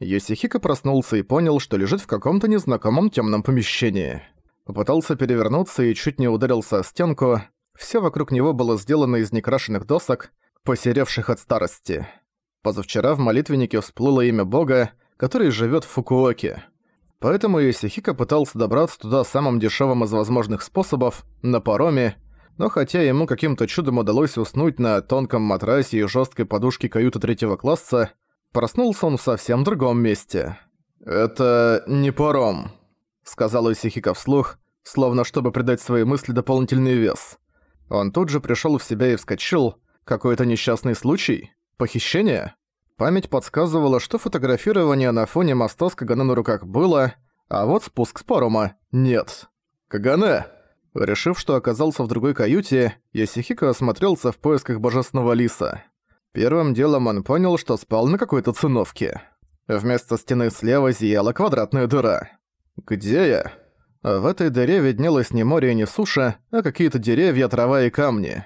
Йосихико проснулся и понял, что лежит в каком-то незнакомом темном помещении. Попытался перевернуться и чуть не ударился о стенку. Все вокруг него было сделано из некрашенных досок, посеревших от старости. Позавчера в молитвеннике всплыло имя бога, который живет в Фукуоке. Поэтому Йосихико пытался добраться туда самым дешевым из возможных способов, на пароме, но хотя ему каким-то чудом удалось уснуть на тонком матрасе и жесткой подушке каюты третьего класса, проснулся он в совсем другом месте. «Это не паром», — сказал Исихика вслух, словно чтобы придать своей мысли дополнительный вес. Он тут же пришел в себя и вскочил. Какой-то несчастный случай? Похищение? Память подсказывала, что фотографирование на фоне моста с Кагане на руках было, а вот спуск с парома — нет. «Кагане!» Решив, что оказался в другой каюте, Ясихико осмотрелся в поисках божественного лиса. Первым делом он понял, что спал на какой-то циновке. Вместо стены слева зияла квадратная дыра. «Где я?» В этой дыре виднелось не море и не суша, а какие-то деревья, трава и камни.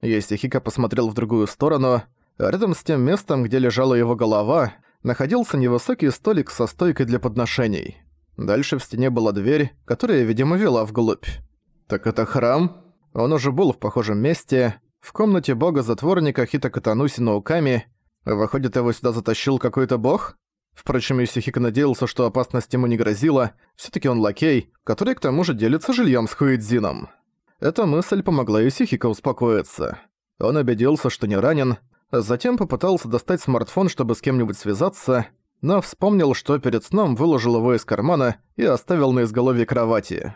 Ясихико посмотрел в другую сторону. Рядом с тем местом, где лежала его голова, находился невысокий столик со стойкой для подношений. Дальше в стене была дверь, которая, видимо, вела вглубь. «Так это храм?» Он уже был в похожем месте, в комнате бога-затворника Хитакатануси науками. Выходит, его сюда затащил какой-то бог? Впрочем, Юсихико надеялся, что опасность ему не грозила, все таки он лакей, который к тому же делится жильем с Хуидзином. Эта мысль помогла Юсихико успокоиться. Он убедился, что не ранен, затем попытался достать смартфон, чтобы с кем-нибудь связаться, но вспомнил, что перед сном выложил его из кармана и оставил на изголовье кровати.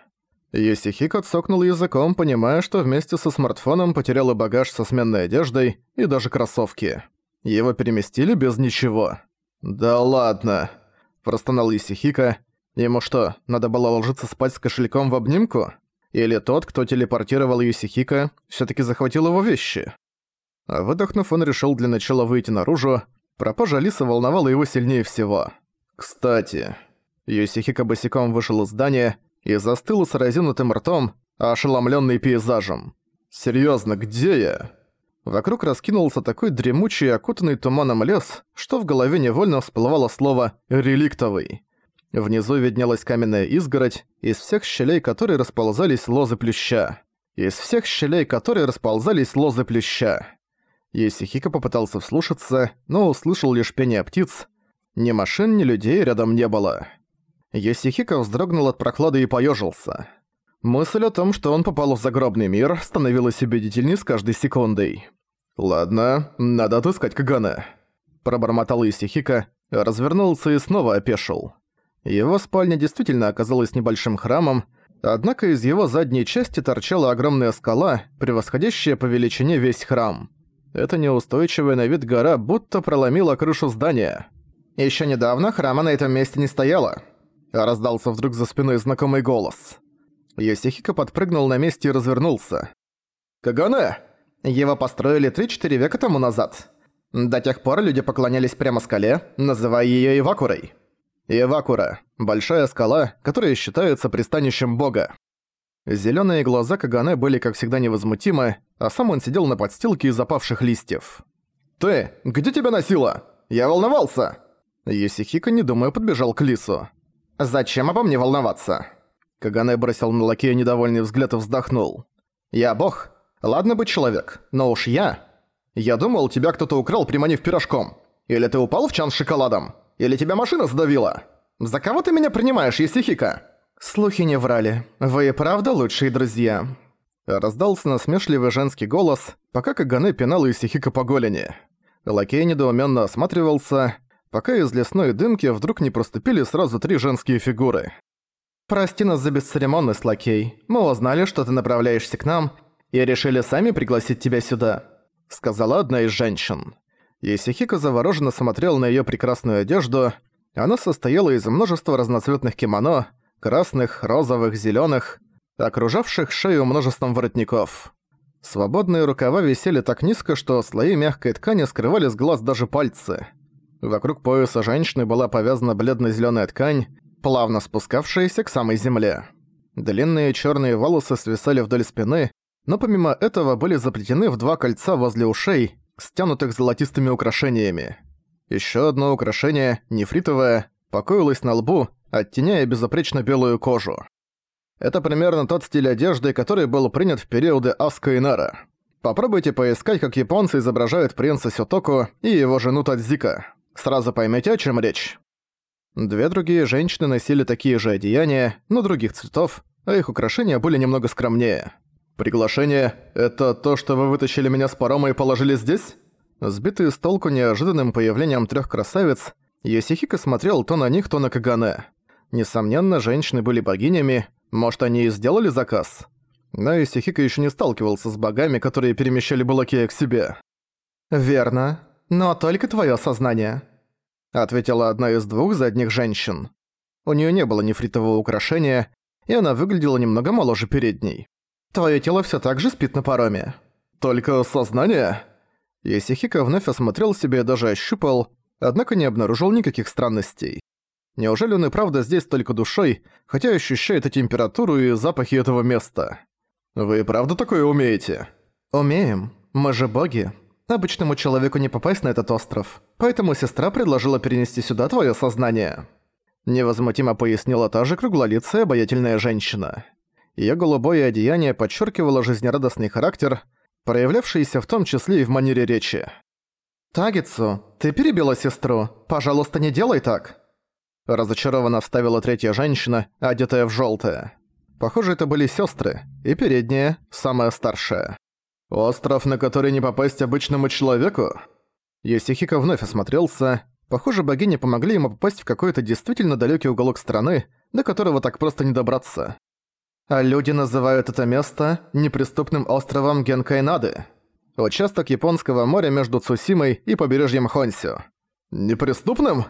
Есихико цокнул языком, понимая, что вместе со смартфоном потерял и багаж со сменной одеждой, и даже кроссовки. Его переместили без ничего. «Да ладно!» – простонал Есихико. Ему что, надо было ложиться спать с кошельком в обнимку? Или тот, кто телепортировал Юсихика, все таки захватил его вещи? Выдохнув, он решил для начала выйти наружу. Пропажа Лиса волновала его сильнее всего. Кстати, Юсихика босиком вышел из здания и застыл с разинутым ртом, ошеломлённый пейзажем. «Серьёзно, где я?» Вокруг раскинулся такой дремучий, окутанный туманом лес, что в голове невольно всплывало слово «реликтовый». Внизу виднелась каменная изгородь, из всех щелей которой расползались лозы плюща. Из всех щелей которой расползались лозы плюща. Есихико попытался вслушаться, но услышал лишь пение птиц. Ни машин, ни людей рядом не было. Есихико вздрогнул от прохлады и поёжился. Мысль о том, что он попал в загробный мир, становилась убедительней с каждой секундой. «Ладно, надо отыскать Кагана», – пробормотал Есихико, развернулся и снова опешил. Его спальня действительно оказалась небольшим храмом, однако из его задней части торчала огромная скала, превосходящая по величине весь храм. Эта неустойчивая на вид гора будто проломила крышу здания. Еще недавно храма на этом месте не стояло. Раздался вдруг за спиной знакомый голос. Йосихико подпрыгнул на месте и развернулся. «Кагане!» Его построили 3-4 века тому назад. До тех пор люди поклонялись прямо скале, называя ее Ивакурой. Ивакура – большая скала, которая считается пристанищем бога. Зелёные глаза Кагане были как всегда невозмутимы, а сам он сидел на подстилке из опавших листьев. «Ты, где тебя носило? Я волновался!» Юсихико, не думая, подбежал к лису. «Зачем обо мне волноваться?» Кагане бросил на лакея недовольный взгляд и вздохнул. «Я бог. Ладно быть человек, но уж я. Я думал, тебя кто-то украл, приманив пирожком. Или ты упал в чан с шоколадом? Или тебя машина сдавила? За кого ты меня принимаешь, Юсихико?» «Слухи не врали. Вы и правда лучшие друзья». Раздался насмешливый женский голос, пока Кагане пинал Исихика по голени. Лакей недоуменно осматривался, пока из лесной дымки вдруг не проступили сразу три женские фигуры. «Прости нас за бесцеремонность, лакей. Мы узнали, что ты направляешься к нам, и решили сами пригласить тебя сюда», — сказала одна из женщин. Исихика завороженно смотрел на её прекрасную одежду. Она состояла из множества разноцветных кимоно, красных, розовых, зелёных, окружавших шею множеством воротников. Свободные рукава висели так низко, что слои мягкой ткани скрывали с глаз даже пальцы. Вокруг пояса женщины была повязана бледно-зелёная ткань, плавно спускавшаяся к самой земле. Длинные чёрные волосы свисали вдоль спины, но помимо этого были заплетены в два кольца возле ушей, стянутых золотистыми украшениями. Еще одно украшение, нефритовое, покоилось на лбу, оттеняя безупречно белую кожу. Это примерно тот стиль одежды, который был принят в периоды Аска и Нара. Попробуйте поискать, как японцы изображают принца Сютоку и его жену Тадзика. Сразу поймете, о чем речь. Две другие женщины носили такие же одеяния, но других цветов, а их украшения были немного скромнее. «Приглашение — это то, что вы вытащили меня с парома и положили здесь?» Сбитый с толку неожиданным появлением трех красавиц, Йосихико смотрел то на них, то на Кагане. Несомненно, женщины были богинями, может, они и сделали заказ? Но Йосихико еще не сталкивался с богами, которые перемещали Балакея к себе. «Верно, но только твое сознание», — ответила одна из двух задних женщин. У нее не было нефритового украшения, и она выглядела немного моложе передней. «Твое тело все так же спит на пароме». «Только сознание?» Исихика вновь осмотрел себя и даже ощупал, однако не обнаружил никаких странностей. Неужели он и правда здесь только душой, хотя ощущает и температуру, и запахи этого места? Вы правда такое умеете? Умеем. Мы же боги. Обычному человеку не попасть на этот остров, поэтому сестра предложила перенести сюда твое сознание. Невозмутимо пояснила та же круглолицая обаятельная женщина. Её голубое одеяние подчеркивало жизнерадостный характер, проявлявшийся в том числе и в манере речи. «Тагицу, ты перебила сестру. Пожалуйста, не делай так!» Разочарованно вставила третья женщина, одетая в жёлтое. Похоже, это были сёстры, и передняя, самая старшая. «Остров, на который не попасть обычному человеку?» Йосихико вновь осмотрелся. Похоже, богини помогли ему попасть в какой-то действительно далёкий уголок страны, до которого так просто не добраться. А люди называют это место неприступным островом Генкайнады. Участок Японского моря между Цусимой и побережьем Хонсю. Неприступным?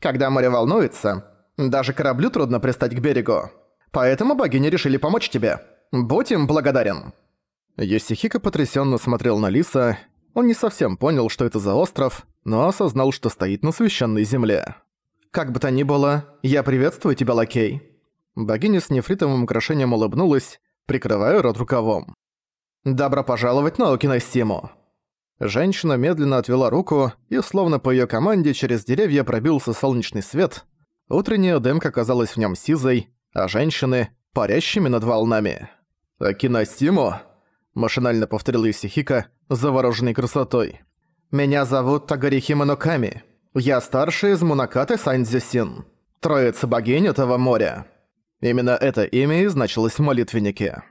Когда море волнуется, даже кораблю трудно пристать к берегу. Поэтому богини решили помочь тебе. Будь им благодарен. Йосихико потрясенно смотрел на Лиса. Он не совсем понял, что это за остров, но осознал, что стоит на священной земле. «Как бы то ни было, я приветствую тебя, лакей», Богиня с нефритовым украшением улыбнулась, прикрывая рот рукавом. «Добро пожаловать на Окиносиму!» Женщина медленно отвела руку, и словно по её команде через деревья пробился солнечный свет. Утренняя дымка казалась в нём сизой, а женщины — парящими над волнами. «Акиносиму?» — машинально повторил Исихика, завороженный красотой. «Меня зовут Тагарихима Ноками. Я старший из Мунакаты Саньцзюсин, троица богинь этого моря». Именно это имя и значилось в молитвеннике.